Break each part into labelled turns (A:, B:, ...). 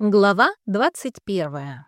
A: Глава 21.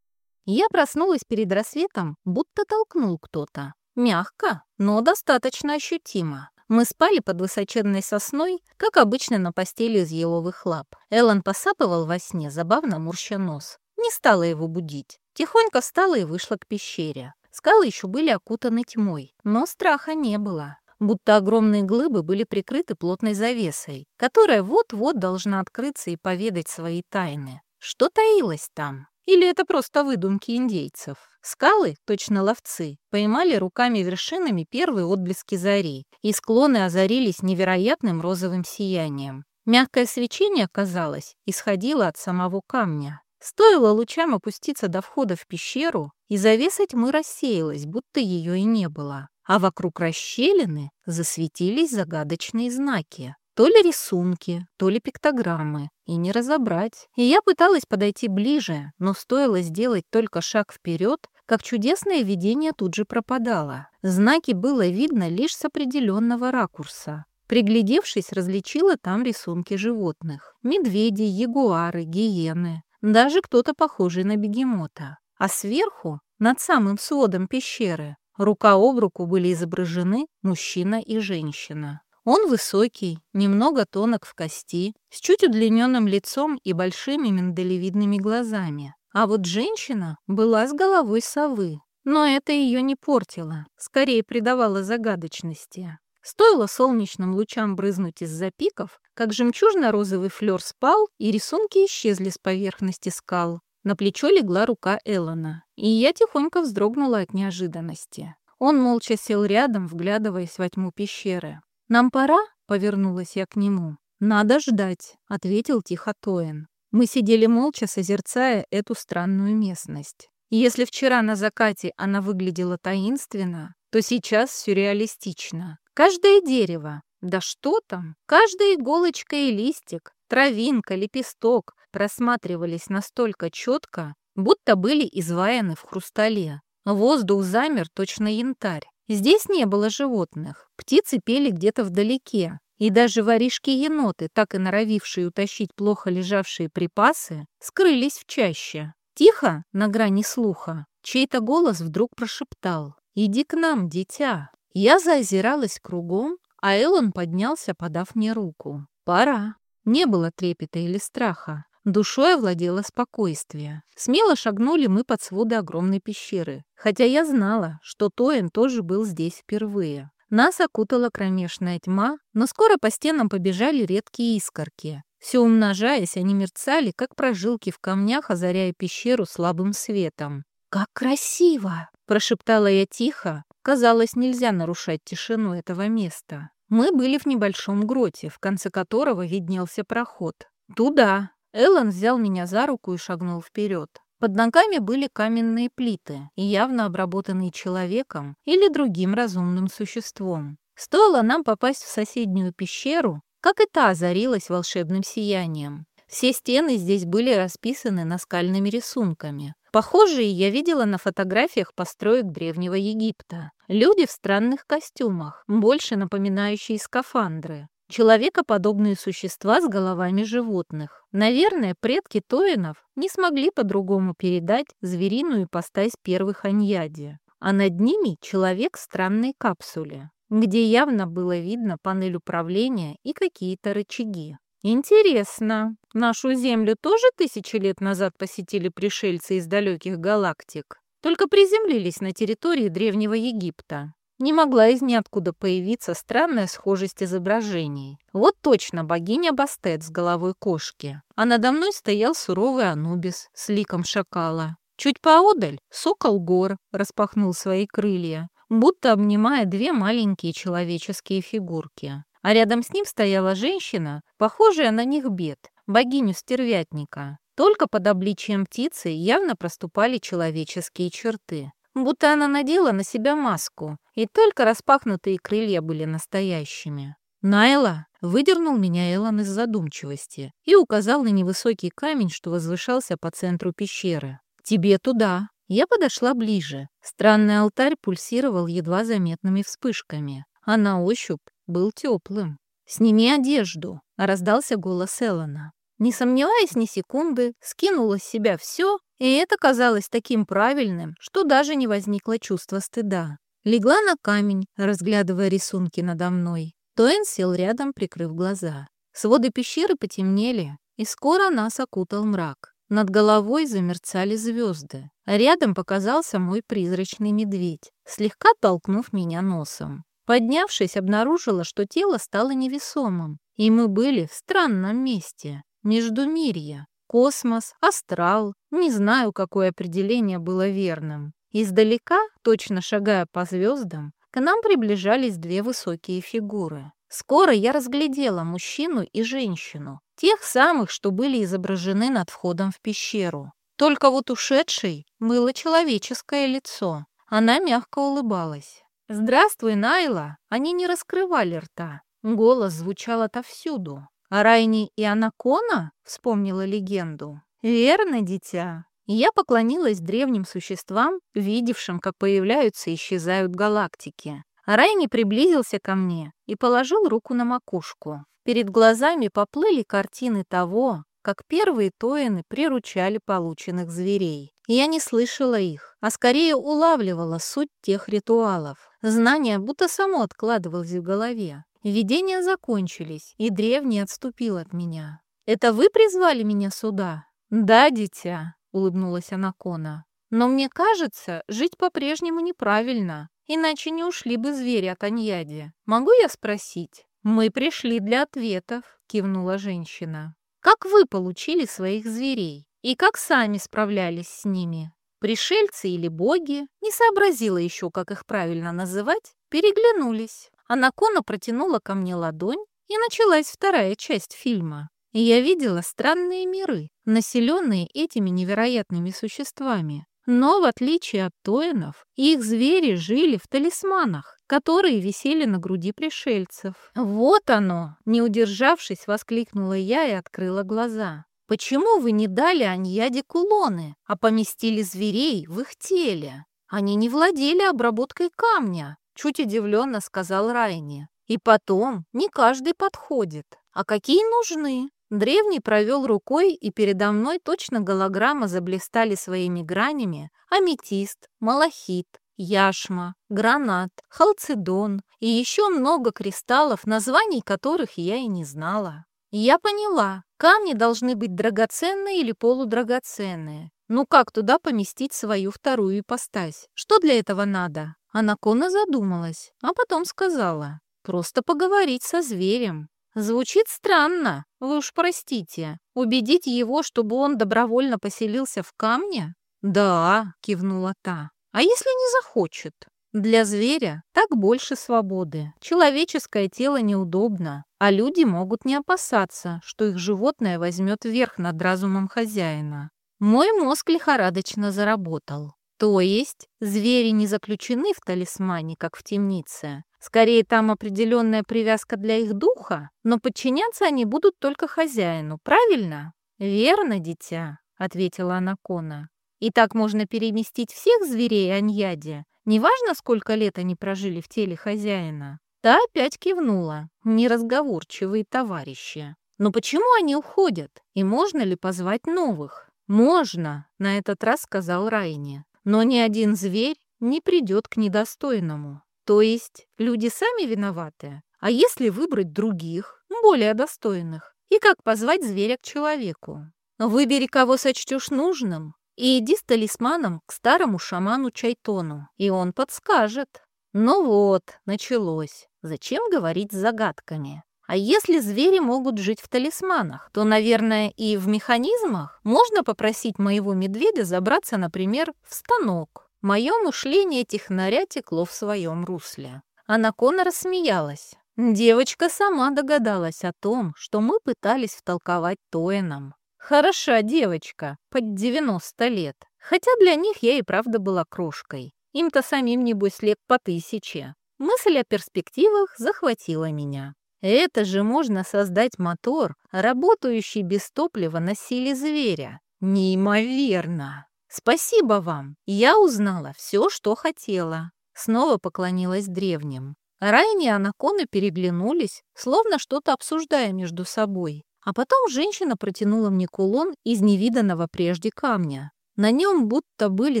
A: Я проснулась перед рассветом, будто толкнул кто-то. Мягко, но достаточно ощутимо. Мы спали под высоченной сосной, как обычно на постели из еловых лап. Эллен посапывал во сне, забавно морща нос. Не стала его будить. Тихонько встала и вышла к пещере. Скалы еще были окутаны тьмой, но страха не было будто огромные глыбы были прикрыты плотной завесой, которая вот-вот должна открыться и поведать свои тайны. Что таилось там? Или это просто выдумки индейцев? Скалы, точно ловцы, поймали руками вершинами первые отблески зари, и склоны озарились невероятным розовым сиянием. Мягкое свечение, казалось, исходило от самого камня. Стоило лучам опуститься до входа в пещеру, и завеса тьмы рассеялась, будто ее и не было а вокруг расщелины засветились загадочные знаки. То ли рисунки, то ли пиктограммы, и не разобрать. И я пыталась подойти ближе, но стоило сделать только шаг вперед, как чудесное видение тут же пропадало. Знаки было видно лишь с определенного ракурса. Приглядевшись, различила там рисунки животных. Медведи, ягуары, гиены, даже кто-то похожий на бегемота. А сверху, над самым сводом пещеры, Рука об руку были изображены мужчина и женщина. Он высокий, немного тонок в кости, с чуть удлиненным лицом и большими миндалевидными глазами. А вот женщина была с головой совы. Но это ее не портило, скорее придавало загадочности. Стоило солнечным лучам брызнуть из-за пиков, как жемчужно-розовый флер спал, и рисунки исчезли с поверхности скал. На плечо легла рука Эллона, и я тихонько вздрогнула от неожиданности. Он молча сел рядом, вглядываясь во тьму пещеры. «Нам пора?» — повернулась я к нему. «Надо ждать», — ответил тихо Тоин. Мы сидели молча, созерцая эту странную местность. если вчера на закате она выглядела таинственно, то сейчас сюрреалистично. Каждое дерево, да что там, каждая иголочка и листик, травинка, лепесток просматривались настолько четко, будто были изваяны в хрустале. Воздух замер, точно янтарь. Здесь не было животных. Птицы пели где-то вдалеке. И даже воришки-еноты, так и норовившие утащить плохо лежавшие припасы, скрылись в чаще. Тихо, на грани слуха, чей-то голос вдруг прошептал «Иди к нам, дитя». Я заозиралась кругом, а Эллен поднялся, подав мне руку. «Пора». Не было трепета или страха. Душой овладело спокойствие. Смело шагнули мы под своды огромной пещеры, хотя я знала, что Тоин тоже был здесь впервые. Нас окутала кромешная тьма, но скоро по стенам побежали редкие искорки. Все умножаясь, они мерцали, как прожилки в камнях, озаряя пещеру слабым светом. «Как красиво!» – прошептала я тихо. Казалось, нельзя нарушать тишину этого места. Мы были в небольшом гроте, в конце которого виднелся проход. «Туда!» Эллен взял меня за руку и шагнул вперед. Под ногами были каменные плиты, явно обработанные человеком или другим разумным существом. Стоило нам попасть в соседнюю пещеру, как и та озарилась волшебным сиянием. Все стены здесь были расписаны наскальными рисунками. Похожие я видела на фотографиях построек Древнего Египта. Люди в странных костюмах, больше напоминающие скафандры. Человекоподобные существа с головами животных. Наверное, предки Тоинов не смогли по-другому передать звериную ипостась первых аньяди. А над ними человек в странной капсуле, где явно было видно панель управления и какие-то рычаги. Интересно, нашу Землю тоже тысячи лет назад посетили пришельцы из далеких галактик? Только приземлились на территории Древнего Египта. Не могла из ниоткуда появиться странная схожесть изображений. Вот точно богиня Бастет с головой кошки. А надо мной стоял суровый Анубис с ликом шакала. Чуть поодаль сокол гор распахнул свои крылья, будто обнимая две маленькие человеческие фигурки. А рядом с ним стояла женщина, похожая на них бед, богиню стервятника. Только под обличием птицы явно проступали человеческие черты будто она надела на себя маску, и только распахнутые крылья были настоящими. «Найла!» — выдернул меня Эллен из задумчивости и указал на невысокий камень, что возвышался по центру пещеры. «Тебе туда!» Я подошла ближе. Странный алтарь пульсировал едва заметными вспышками, а на ощупь был теплым. «Сними одежду!» — раздался голос Эллена. Не сомневаясь ни секунды, скинула с себя все, и это казалось таким правильным, что даже не возникло чувства стыда. Легла на камень, разглядывая рисунки надо мной. Тоэн сел рядом, прикрыв глаза. Своды пещеры потемнели, и скоро нас окутал мрак. Над головой замерцали звезды, рядом показался мой призрачный медведь, слегка толкнув меня носом. Поднявшись, обнаружила, что тело стало невесомым, и мы были в странном месте, между мирья, космос, астрал, не знаю, какое определение было верным. Издалека, точно шагая по звездам, к нам приближались две высокие фигуры. Скоро я разглядела мужчину и женщину, тех самых, что были изображены над входом в пещеру. Только вот ушедшей было человеческое лицо. Она мягко улыбалась. «Здравствуй, Найла!» Они не раскрывали рта. Голос звучал отовсюду. «А Райни и Анакона?» — вспомнила легенду. «Верно, дитя. Я поклонилась древним существам, видевшим, как появляются и исчезают галактики. Райни приблизился ко мне и положил руку на макушку. Перед глазами поплыли картины того, как первые тоины приручали полученных зверей. Я не слышала их, а скорее улавливала суть тех ритуалов. Знание будто само откладывалось в голове. Видения закончились, и древний отступил от меня. «Это вы призвали меня сюда?» «Да, дитя», — улыбнулась Анакона. «Но мне кажется, жить по-прежнему неправильно, иначе не ушли бы звери от Аньяди. Могу я спросить?» «Мы пришли для ответов», — кивнула женщина. «Как вы получили своих зверей? И как сами справлялись с ними? Пришельцы или боги, не сообразила еще, как их правильно называть, переглянулись. Анакона протянула ко мне ладонь, и началась вторая часть фильма. И я видела странные миры, населенные этими невероятными существами. Но, в отличие от тоинов, их звери жили в талисманах, которые висели на груди пришельцев. «Вот оно!» — не удержавшись, воскликнула я и открыла глаза. «Почему вы не дали Аньяде кулоны, а поместили зверей в их теле? Они не владели обработкой камня», — чуть удивленно сказал Райни. «И потом, не каждый подходит. А какие нужны? Древний провел рукой, и передо мной точно голограмма заблистали своими гранями аметист, малахит, яшма, гранат, халцедон и еще много кристаллов, названий которых я и не знала. Я поняла, камни должны быть драгоценные или полудрагоценные. Ну как туда поместить свою вторую ипостась? Что для этого надо? Анакона задумалась, а потом сказала. Просто поговорить со зверем. Звучит странно, вы уж простите. Убедить его, чтобы он добровольно поселился в камне? Да, кивнула та. А если не захочет? Для зверя так больше свободы. Человеческое тело неудобно, а люди могут не опасаться, что их животное возьмет верх над разумом хозяина. Мой мозг лихорадочно заработал. То есть звери не заключены в талисмане, как в темнице, Скорее, там определенная привязка для их духа, но подчиняться они будут только хозяину, правильно? Верно, дитя, ответила Анакона. И так можно переместить всех зверей Аньяде, неважно, сколько лет они прожили в теле хозяина. Та опять кивнула, неразговорчивые товарищи. Но почему они уходят? И можно ли позвать новых? Можно, на этот раз сказал Райни. Но ни один зверь не придет к недостойному. То есть люди сами виноваты? А если выбрать других, более достойных? И как позвать зверя к человеку? Выбери, кого сочтешь нужным, и иди с талисманом к старому шаману Чайтону, и он подскажет. Ну вот, началось. Зачем говорить с загадками? А если звери могут жить в талисманах, то, наверное, и в механизмах можно попросить моего медведя забраться, например, в станок. Мое мышление технаря текло в своем русле. Анакона рассмеялась. Девочка сама догадалась о том, что мы пытались втолковать Тоинам. Хороша девочка, под 90 лет. Хотя для них я и правда была крошкой. Им-то самим, небось, лет по тысяче. Мысль о перспективах захватила меня. Это же можно создать мотор, работающий без топлива на силе зверя. Неимоверно! «Спасибо вам! Я узнала все, что хотела!» Снова поклонилась древним. Райни и Анаконы переглянулись, словно что-то обсуждая между собой. А потом женщина протянула мне кулон из невиданного прежде камня. На нем будто были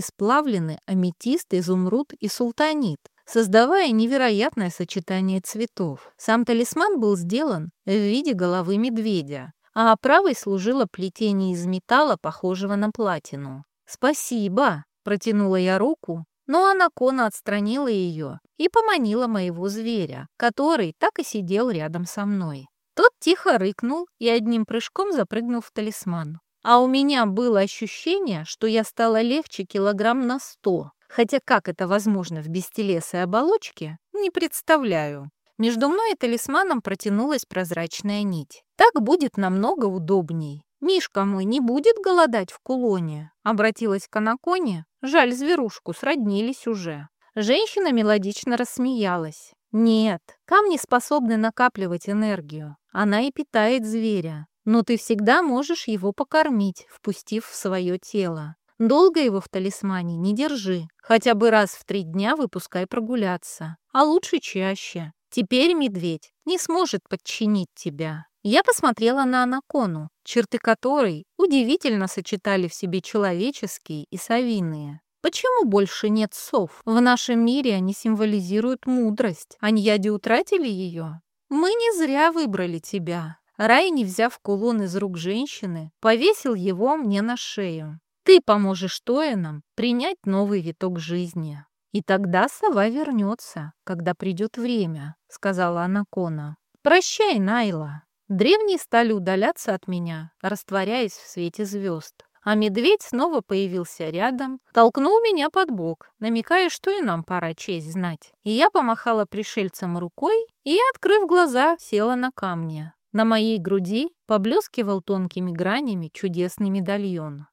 A: сплавлены аметист, изумруд и султанит, создавая невероятное сочетание цветов. Сам талисман был сделан в виде головы медведя, а оправой служило плетение из металла, похожего на платину. «Спасибо!» — протянула я руку, но Анакона отстранила ее и поманила моего зверя, который так и сидел рядом со мной. Тот тихо рыкнул и одним прыжком запрыгнул в талисман. А у меня было ощущение, что я стала легче килограмм на сто, хотя как это возможно в бестелесой оболочке, не представляю. Между мной и талисманом протянулась прозрачная нить. Так будет намного удобней. «Мишка мой не будет голодать в кулоне?» Обратилась к Анаконе. Жаль, зверушку сроднились уже. Женщина мелодично рассмеялась. «Нет, камни способны накапливать энергию. Она и питает зверя. Но ты всегда можешь его покормить, впустив в свое тело. Долго его в талисмане не держи. Хотя бы раз в три дня выпускай прогуляться. А лучше чаще. Теперь медведь не сможет подчинить тебя». Я посмотрела на анакону, черты которой удивительно сочетали в себе человеческие и совиные. Почему больше нет сов? В нашем мире они символизируют мудрость. Аньяди утратили ее? Мы не зря выбрали тебя. Рай, не взяв кулон из рук женщины, повесил его мне на шею. Ты поможешь Тоинам принять новый виток жизни. И тогда сова вернется, когда придет время, сказала Анакона. Прощай, Найла. Древние стали удаляться от меня, растворяясь в свете звезд. А медведь снова появился рядом, толкнул меня под бок, намекая, что и нам пора честь знать. И я помахала пришельцам рукой и, открыв глаза, села на камни. На моей груди поблескивал тонкими гранями чудесный медальон.